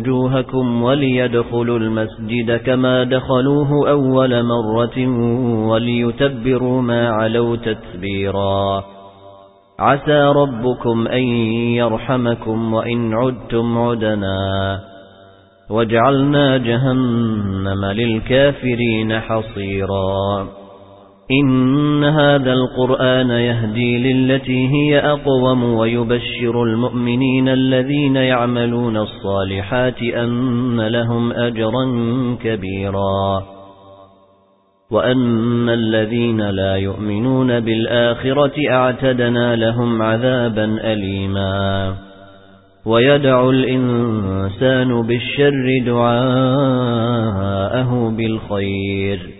وجوهكم وليدخلوا المسجد كما دخلوه أول مرة وليتبروا ما علوا تتبيرا. عسى ربكم أن يرحمكم وإن عدتم عدنا. وجعلنا جهنم للكافرين حصيرا. إن هذا القرآن يهدي للتي هي أقوم ويبشر المؤمنين الذين يعملون الصالحات أن لهم أجرا كبيرا وأن الذين لا يؤمنون بالآخرة أعتدنا لهم عذابا أليما ويدع الإنسان بالشر دعاءه بالخير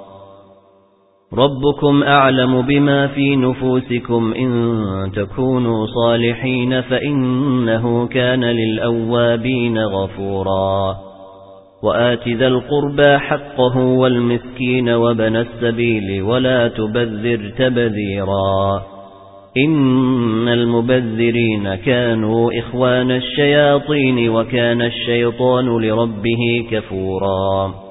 ربكم أعلم بما في نفوسكم إن تكونوا صالحين فإنه كان للأوابين غفورا. وآت ذا القربى حقه والمسكين وبن السبيل ولا تبذر تبذيرا. إن المبذرين كانوا إخوان الشياطين وكان الشيطان لربه كفورا.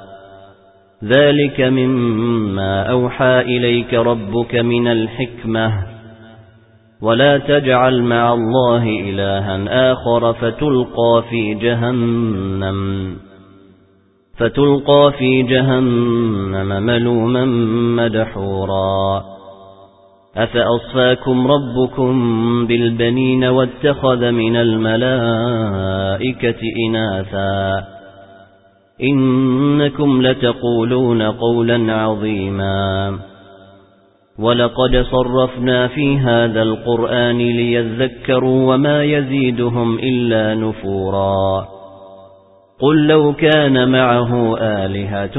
ذلك مما أوحى إليك ربك من الحكمة. ولا تجعل مع الله إلها آخر فتلقى في جهنم. فتلقى في جهنم ملوما مدحورا. أفأصفاكم ربكم بالبنين واتخذ من الملائكة إناثا؟ إنكم لتقولون قولا عظيما. ولقد صرفنا في هذا القرآن ليذكروا وما يزيدهم إلا نفورا. قل لو كان معه آلهة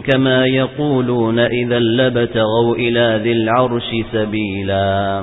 كما يقولون إذا لبتغوا إلى ذي العرش سبيلا.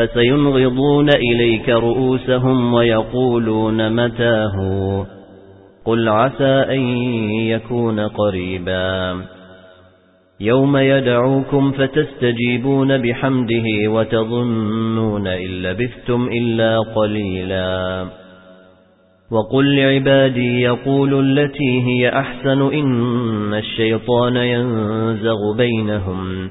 فسينغضون إليك رؤوسهم ويقولون متاه. قل عسى أن يكون قريبا. يوم يدعوكم فتستجيبون بحمده وتظنون إن لبثتم إلا قليلا. وقل لعبادي يقولوا التي هي أحسن إن الشيطان ينزغ بينهم.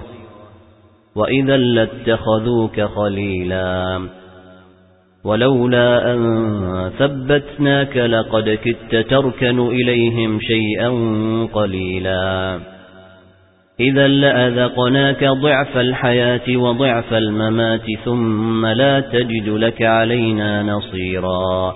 وَإِذًا لَّاتَّخَذُوكَ خَلِيلًا وَلَوْلَا أَن ثَبَّتْنَاكَ لَقَدْ كِدتَّ تَرْكَنُ إِلَيْهِمْ شَيْئًا قَلِيلًا إِذًا لَّأَذَقْنَاكَ ضِعْفَ الْحَيَاةِ وَضِعْفَ الْمَمَاتِ ثُمَّ لَا تَجِدُ لَكَ عَلَيْنَا نَصِيرًا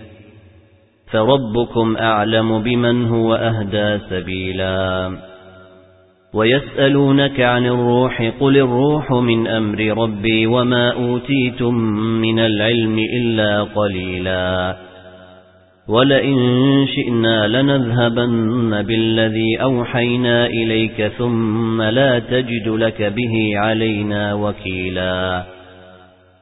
فربكم أعلم بمن هو أهدى سبيلا ويسألونك عن الروح قل الروح من أمر ربي وما أوتيتم من العلم إلا قليلا ولئن شئنا لنذهبن بالذي أوحينا إليك ثم لا تجد لك به علينا وكيلا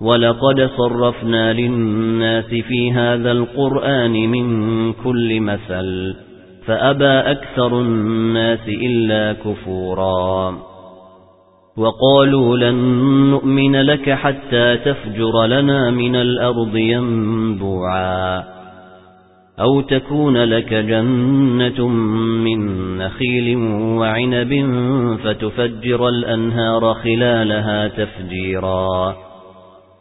وَلَقَدْ صَرَّفْنَا لِلنَّاسِ فِي هَذَا الْقُرْآنِ مِنْ كُلِّ مَثَلٍ فَأَبَى أَكْثَرُ النَّاسِ إِلَّا كُفُورًا. وقالوا لن نؤمن لك حتى تفجر لنا من الأرض ينبوعا. أو تكون لك جنة من نخيل وعنب فتفجر الأنهار خلالها تفجيرا.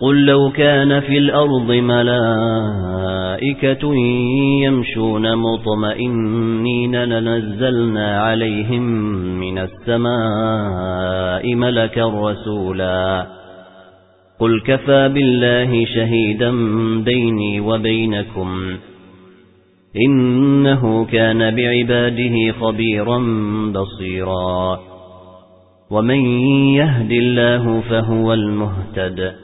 قل لو كان في الأرض ملائكة يمشون مطمئنين لنزلنا عليهم من السماء ملكا رسولا. قل كفى بالله شهيدا بيني وبينكم. إنه كان بعباده خبيرا بصيرا. ومن يهد الله فهو المهتد.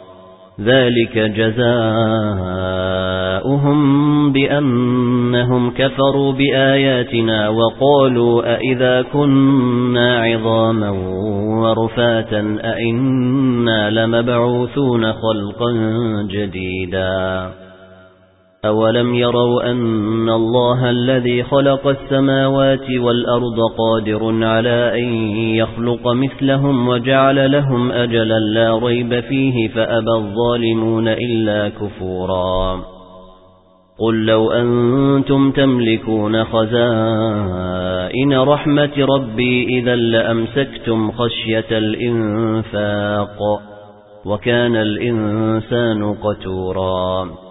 ذلك جزاؤهم بأنهم كفروا بآياتنا وقالوا أئذا كنا عظاما ورفاتا أئنا لمبعوثون خلقا جديدا أولم يروا أن الله الذي خلق السماوات والأرض قادر على أن يخلق مثلهم وجعل لهم أجلا لا ريب فيه فأبى الظالمون إلا كفورا قل لو أنتم تملكون خزائن رحمة ربي إذا لأمسكتم خشية الإنفاق وكان الإنسان قتوراً